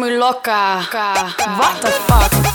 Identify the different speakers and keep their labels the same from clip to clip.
Speaker 1: me
Speaker 2: loca. What the fuck?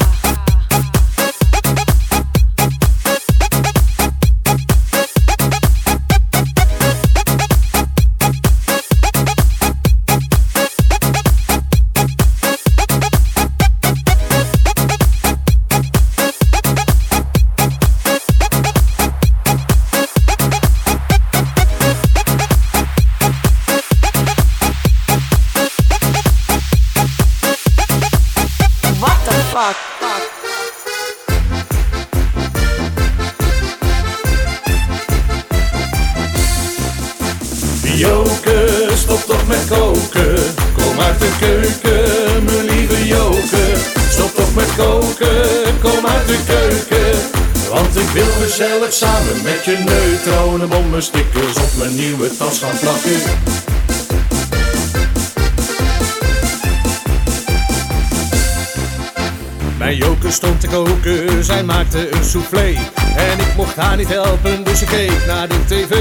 Speaker 3: Soufflé. En ik mocht haar niet helpen, dus ik keek naar de tv.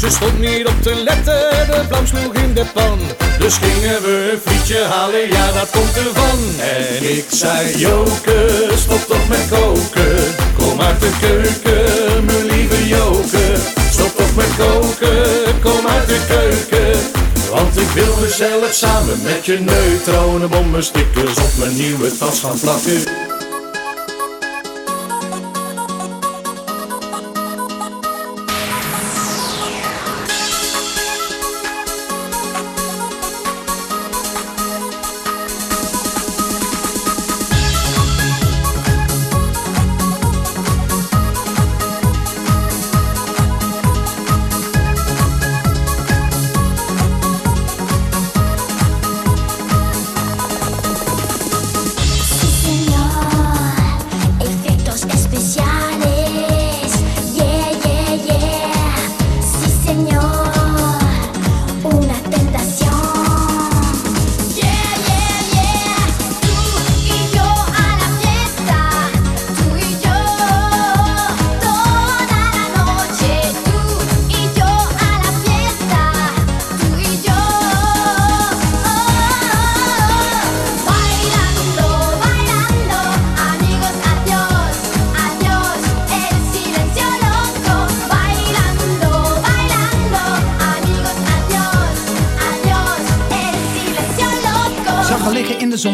Speaker 3: Ze stond niet op te letten, de vlam sloeg in de pan. Dus gingen we een frietje halen, ja dat komt ervan. En ik zei, joker, stop toch met koken. Kom uit de keuken, mijn lieve joker. Stop toch met koken, kom uit de keuken. Want ik wil gezellig samen met je neutronenbommen stickers op mijn nieuwe tas gaan plakken.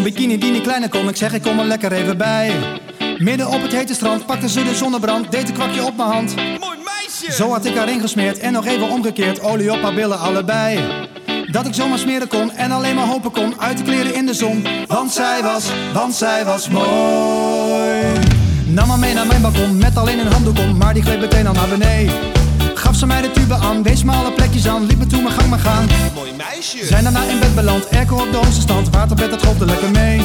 Speaker 4: Bikini die niet kleiner kon. Ik zeg, ik kom er lekker even bij. Midden op het hete strand pakte ze de zonnebrand, deed een kwakje op mijn hand.
Speaker 5: Mooi meisje!
Speaker 4: Zo had ik haar ingesmeerd en nog even omgekeerd, olie op haar billen allebei. Dat ik zomaar smeren kon en alleen maar hopen kon uit de kleren in de zon. Want zij was, want zij was mooi. Nam haar mee naar mijn balkon met alleen een handdoek om, maar die gleed meteen al naar beneden. Gaf ze mij de tube aan, wees me alle plekjes aan, liep me toe mijn gang maar gaan.
Speaker 5: Mooi meisje!
Speaker 4: Zijn daarna in bed beland, airco op de hoogste stand, waterbed dat golfde lekker mee.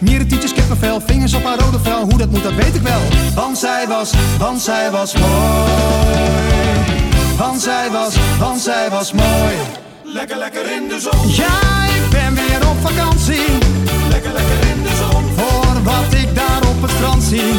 Speaker 4: Mieren, tietjes, kippenvel, vingers op haar rode vel, hoe dat moet dat weet ik wel. Want zij was, want zij was mooi. Want zij was, want zij was mooi.
Speaker 3: Lekker, lekker in de zon.
Speaker 4: Ja, ik ben weer op vakantie,
Speaker 3: Lekker, lekker in de zon.
Speaker 4: voor wat ik daar op het strand zie.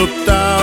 Speaker 6: total.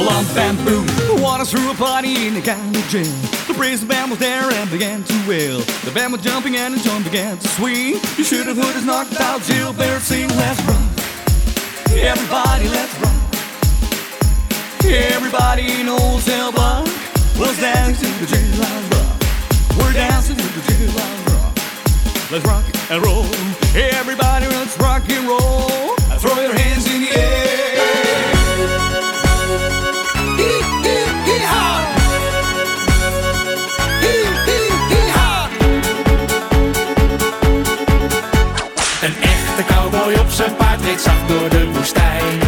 Speaker 6: the
Speaker 7: lump bamboo. The water threw a party in the county jail. The brazen band was there and began to wail. The band was jumping and the joint began to swing. You should have heard us knocked out, Jill. Bear sing, let's rock. Everybody, let's rock. Everybody knows El Block was dancing to the Jill Rock. We're dancing to the Jill Rock. Let's rock and roll. Everybody, let's rock and roll. Throw your hands in the air.
Speaker 3: zacht door de woestijn.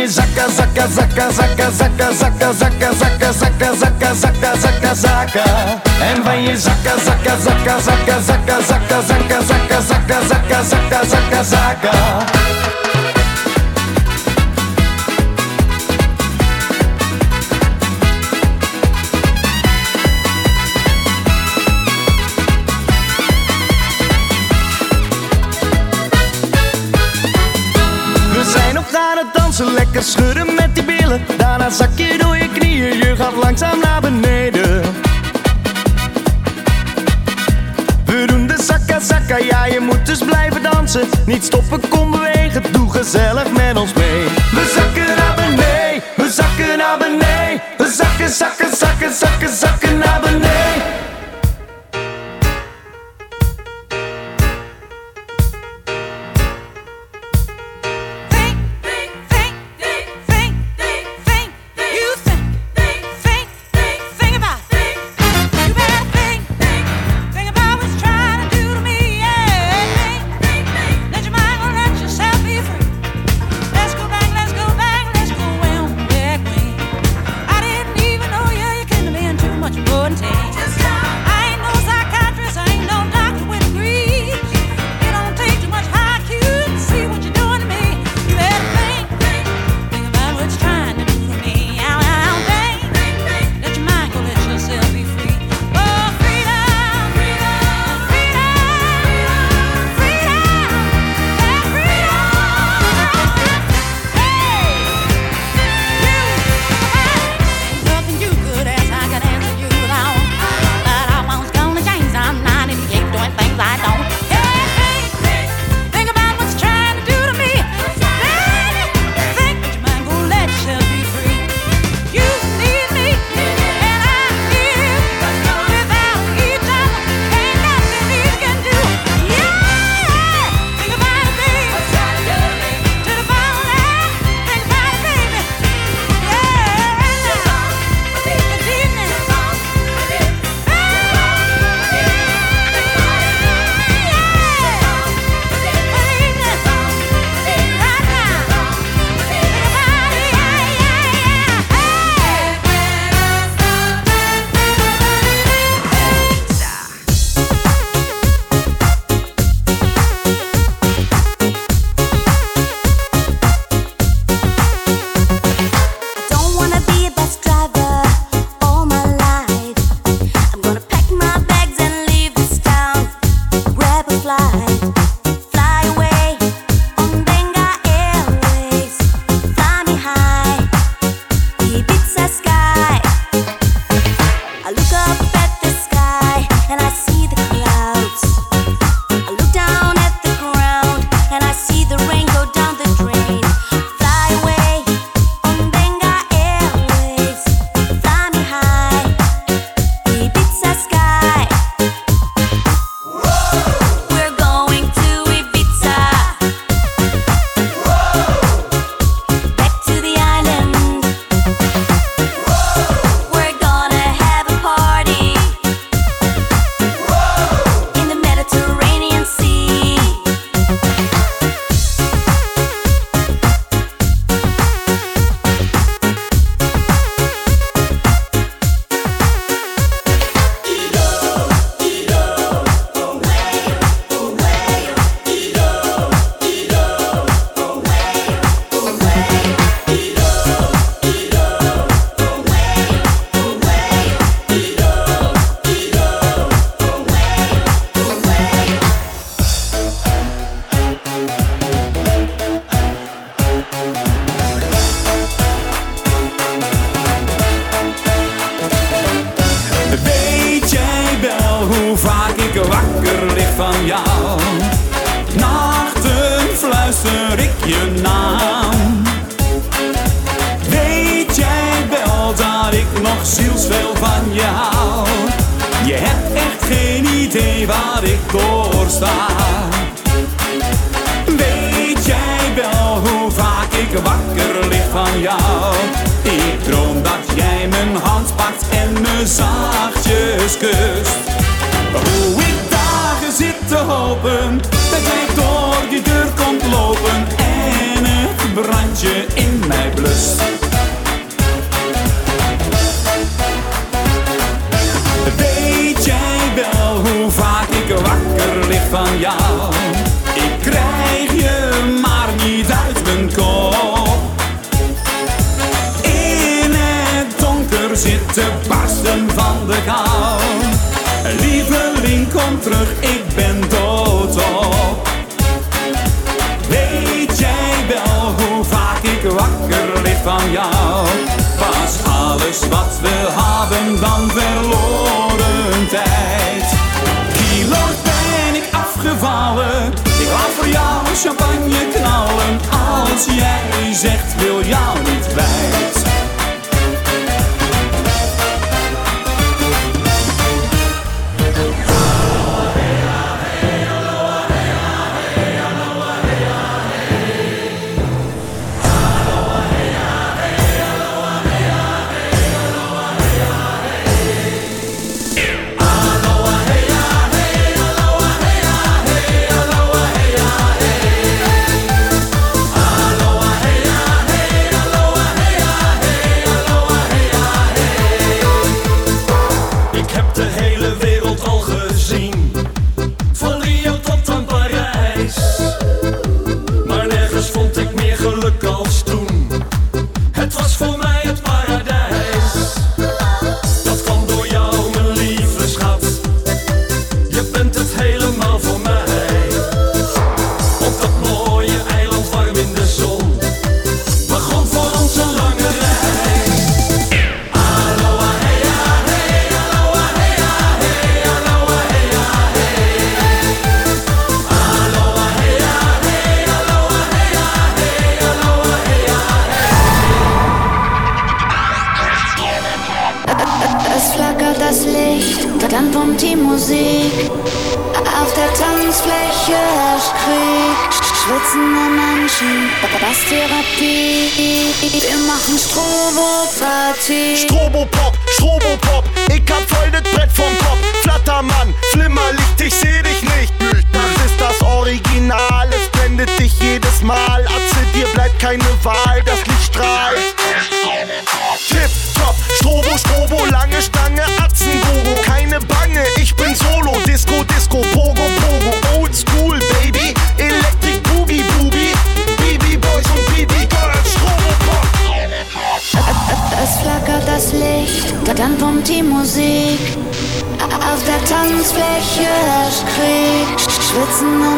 Speaker 3: e zaca, zaca, zaca, zaca, zaca, zaca, zaca, zaca, zaca, zaca, zaca, zaca, zaca. En
Speaker 8: vem zaca, zaca, zaca, zaca, zaca, zaca, zaca, zaca, zaca, zaca, zaca, zaca, zaca, zaca. Lekker schudden met die billen, daarna zak je door je knieën. Je gaat langzaam naar beneden. We doen de zakka zakka, ja je moet dus blijven dansen. Niet stoppen, kom bewegen, doe gezellig met ons
Speaker 9: voor jou champagne knallen als jij zegt wil jou niet
Speaker 10: bij.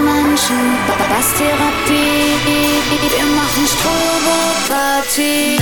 Speaker 10: Menschen, was
Speaker 11: Therapie, wir machen Strobo-Party.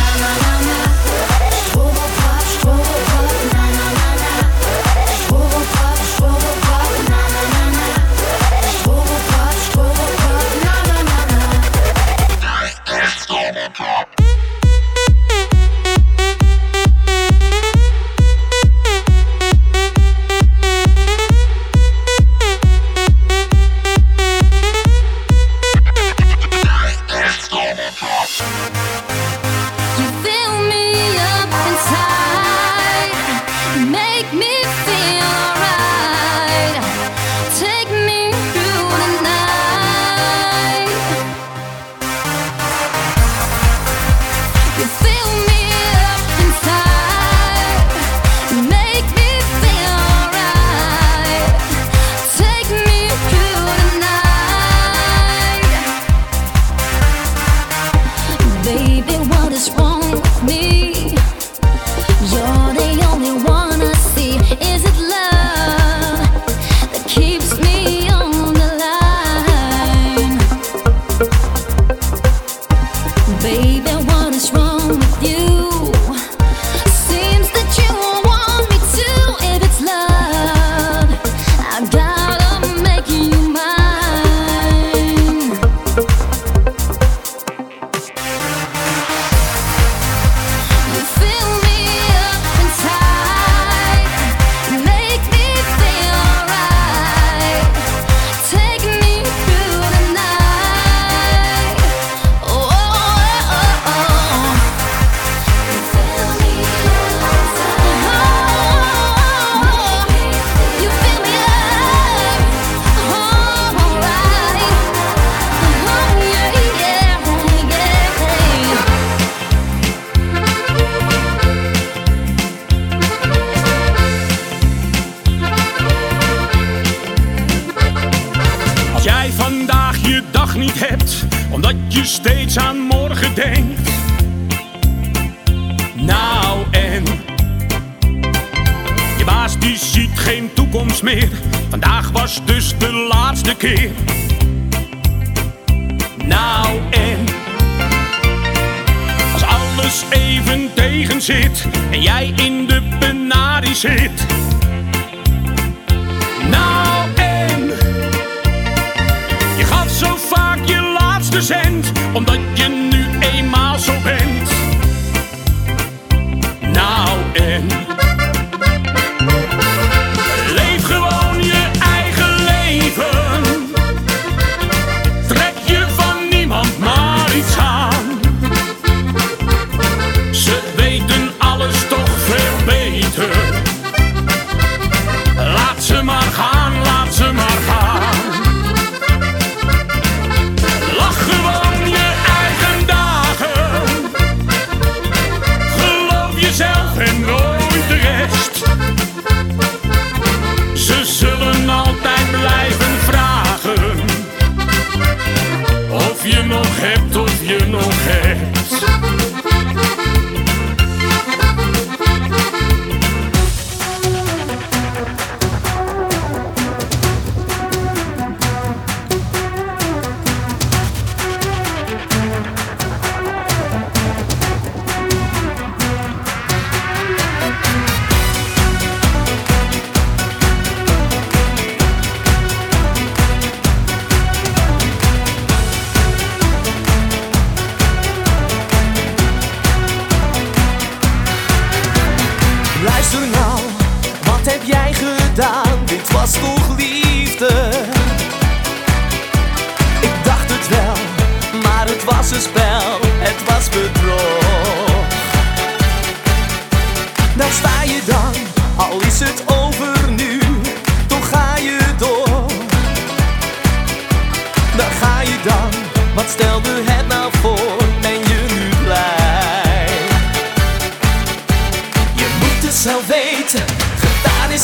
Speaker 9: Je steeds aan morgen denkt. Nou en je baas die ziet geen toekomst meer. Vandaag was dus de laatste keer. Nou en als alles even tegen zit en jij in de penarie zit. Omdat je nu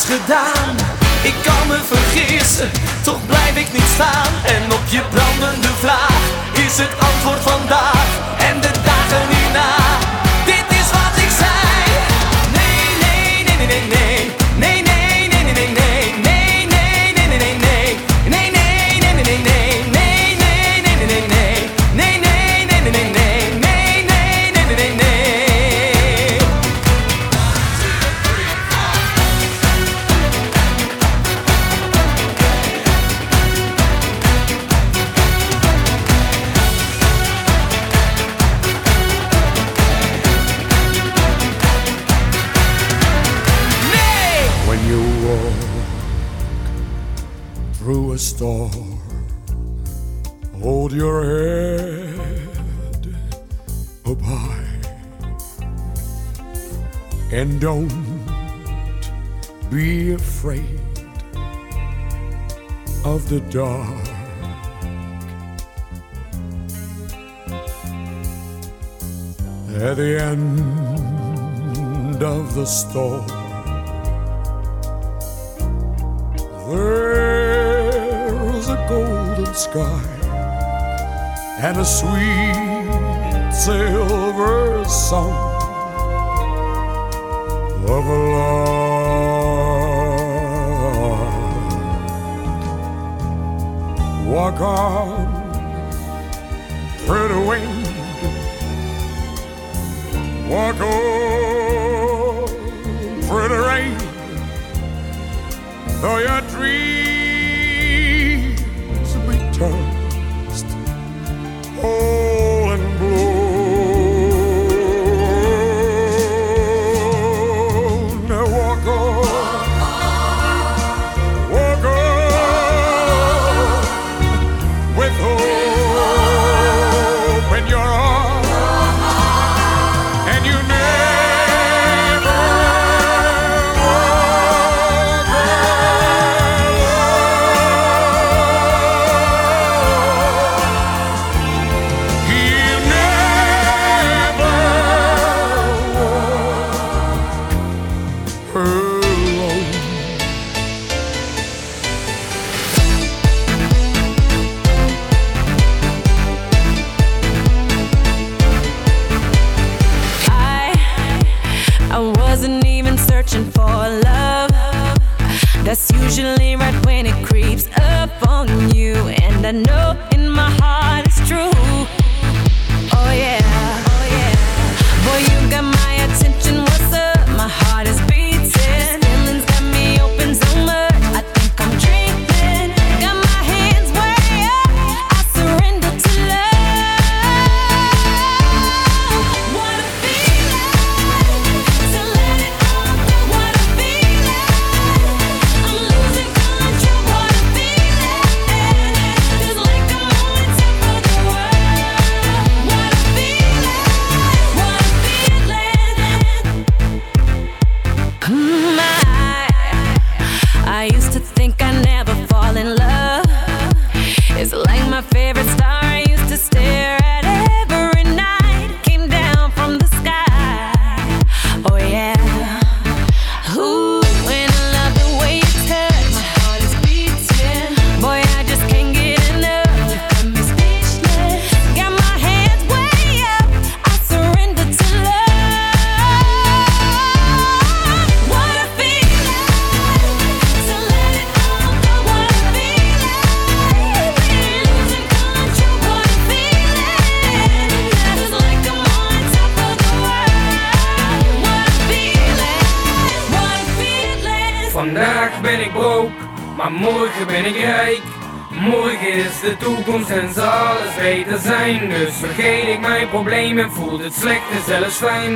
Speaker 7: Ik kan me vergissen, toch blijf ik niet staan. En op je brandende vraag is het antwoord vandaag en de
Speaker 12: and don't be afraid of the dark. At the end of the storm, There's a golden sky and a sweet silver song of the Lord. Walk on through the wind, walk on
Speaker 13: through the
Speaker 8: rain, though you're.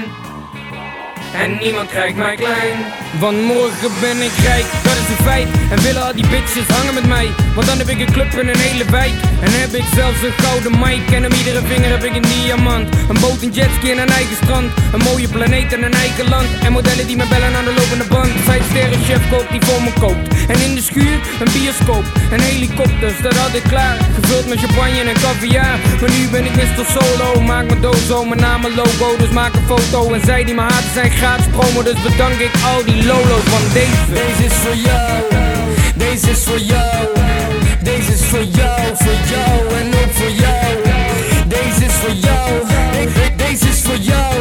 Speaker 8: Bye. En niemand krijgt mij klein. Want morgen ben ik rijk, dat is een feit. En willen al die bitches hangen met mij. Want dan heb ik een club in een hele wijk. En heb ik zelfs een gouden mic. En om iedere vinger heb ik een diamant. Een boot, een jetski en een eigen strand. Een mooie planeet en een eigen land. En modellen die me bellen aan de lopende band. Vijf sterren chef koopt die voor me koopt. En in de schuur een bioscoop. En helikopters, dat had ik klaar. Gevuld met champagne en caviar. Maar nu ben ik Mr. Solo. Maak mijn dozo, mijn naam en logo. Dus maak een foto. En zij die me haten zijn gratis promo. Dus bedank ik al die lolo's van deze.
Speaker 14: Deze is voor jou, deze is voor jou. Deze is voor jou, voor jou en ook voor jou. Deze is voor jou, de- deze is voor jou.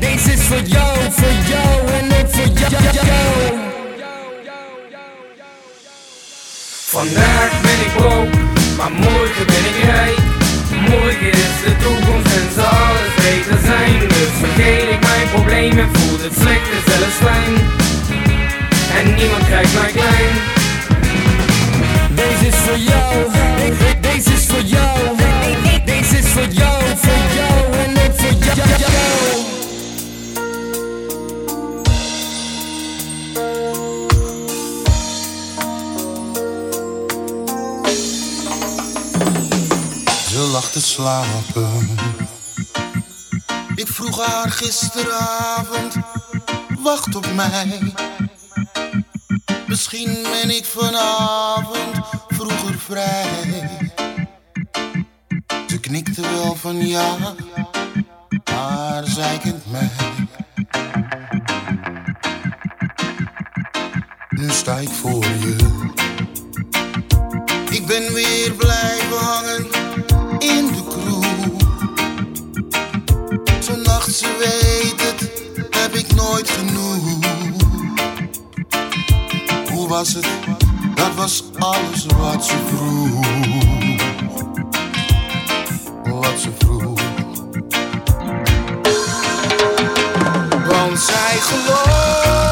Speaker 14: Deze is voor jou, voor jou en ook voor jou.
Speaker 8: Vandaag ben ik broke, maar morgen ben ik rijk. Morgen is de toekomst en zal probleem en voel het slechte zelfs fijn. En niemand krijgt mij klein.
Speaker 14: Deze is voor jou, de- deze is voor jou. Deze is voor jou, voor jou en ook voor jou.
Speaker 15: Ze lag te slapen. Ik vroeg haar gisteravond, wacht op mij. Misschien ben ik vanavond vroeger vrij. Ze knikte wel van ja, maar zij kent mij. Nu sta ik voor je. Ik ben weer blijven hangen in de kroeg. Ze weet het, heb ik nooit genoeg. Hoe was het? Dat was alles wat ze vroeg. Wat ze vroeg. Want zij gelooft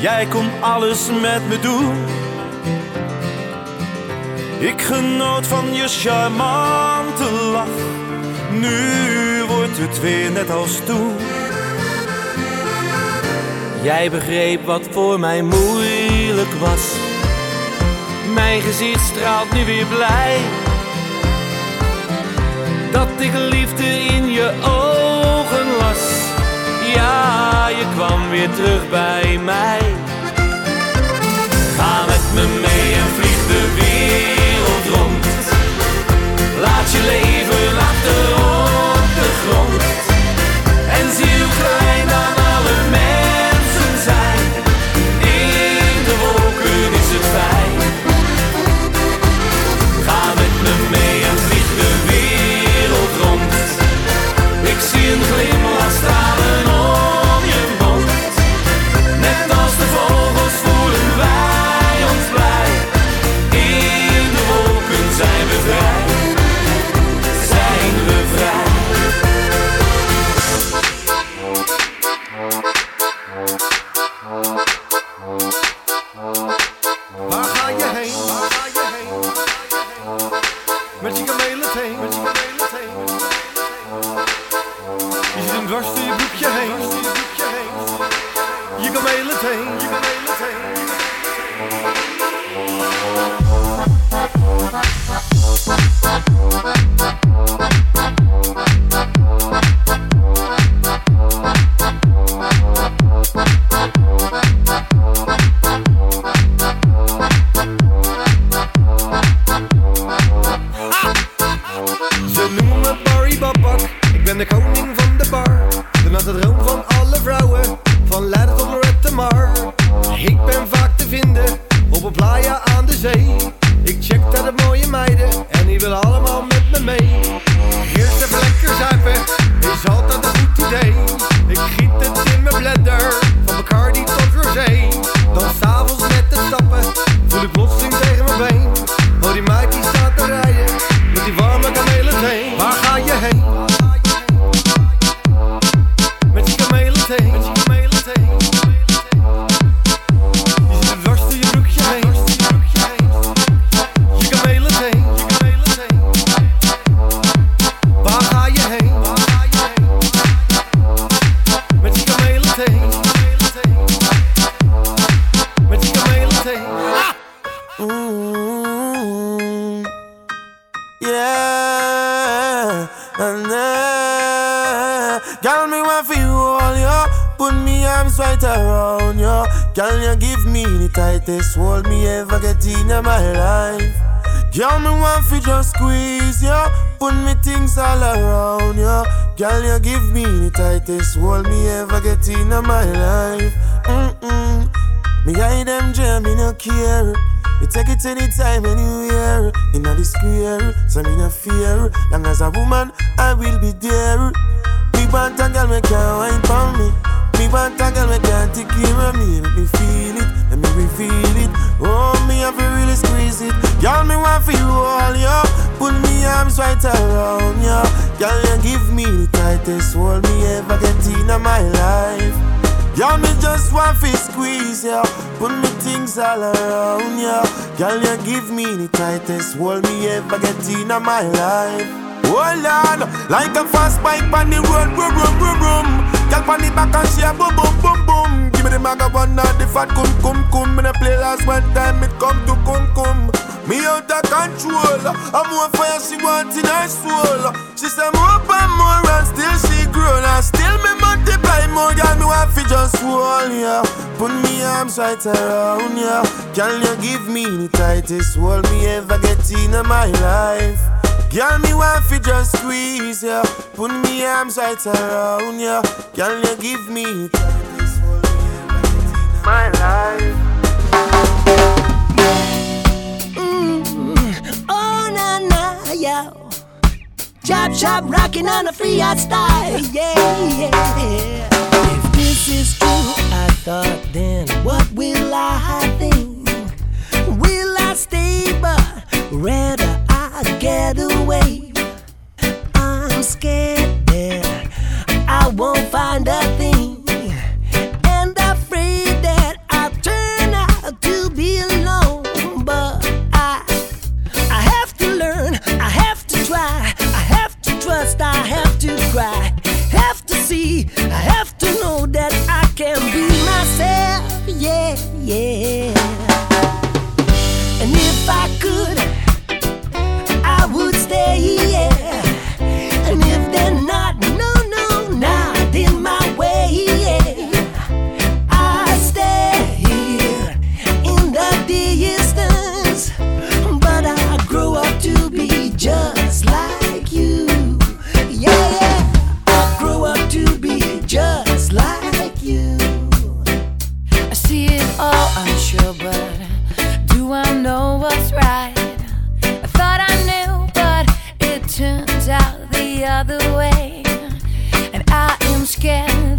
Speaker 16: Jij kon alles met me doen. Ik genoot van je charmante lach. Nu wordt het weer net als toen. Jij begreep wat voor mij moeilijk was. Mijn gezicht straalt nu weer blij. Dat ik liefde in je ogen ja, je kwam weer terug bij mij. Ga met me mee en vlieg de wereld rond. Laat je leven achter op de grond. En zie hoe klein Hottest world me ever get in my life. Mm-mm. Me hide them dream, me no care. Me take it anytime, anywhere. In the square, so me no fear. Long as a woman, I will be there. Me want a girl, me can't wine for me. Me want a girl, me can't take care of me. Let me feel it, let me reveal it. Oh, me have to really squeeze it. Girl, me want for you all, yo. Put me arms right around, yo. Girl, you give me tightest
Speaker 17: hold me ever get in my life. Y'all me just want fi squeeze ya, yeah. put me things all around ya. Yeah. Girl, you give me the tightest hold me ever get in my life. Hold on, like a fast bike on the road, boom, boom, boom, boom. Girl on the back and she a boom, boom, boom, boom. Give me the maga one, the fat cum, cum, cum. Me play last one time, it come to cum, cum. Me out of control, I'm more fire she want in her soul. She say more and more and still she grown and still me multiply more. Girl, me want fi just hold ya, put me arms right around ya. Can you give me the tightest hold me ever get in my life? Girl, me want fi just squeeze ya, put me arms right around ya. Can you give me tightest hold me ever get in my life?
Speaker 18: Yo, chop chop rocking on a free art style. Yeah yeah. If this is true, I thought then, what will I think? Will I stay, but rather I get away? I'm scared that I won't find a to cry, have to see, I have to know that I can be myself, yeah, yeah. And if I could, I would stay, yeah.
Speaker 19: was right. I thought I knew, but it
Speaker 20: turns out the other way. And I
Speaker 8: am scared.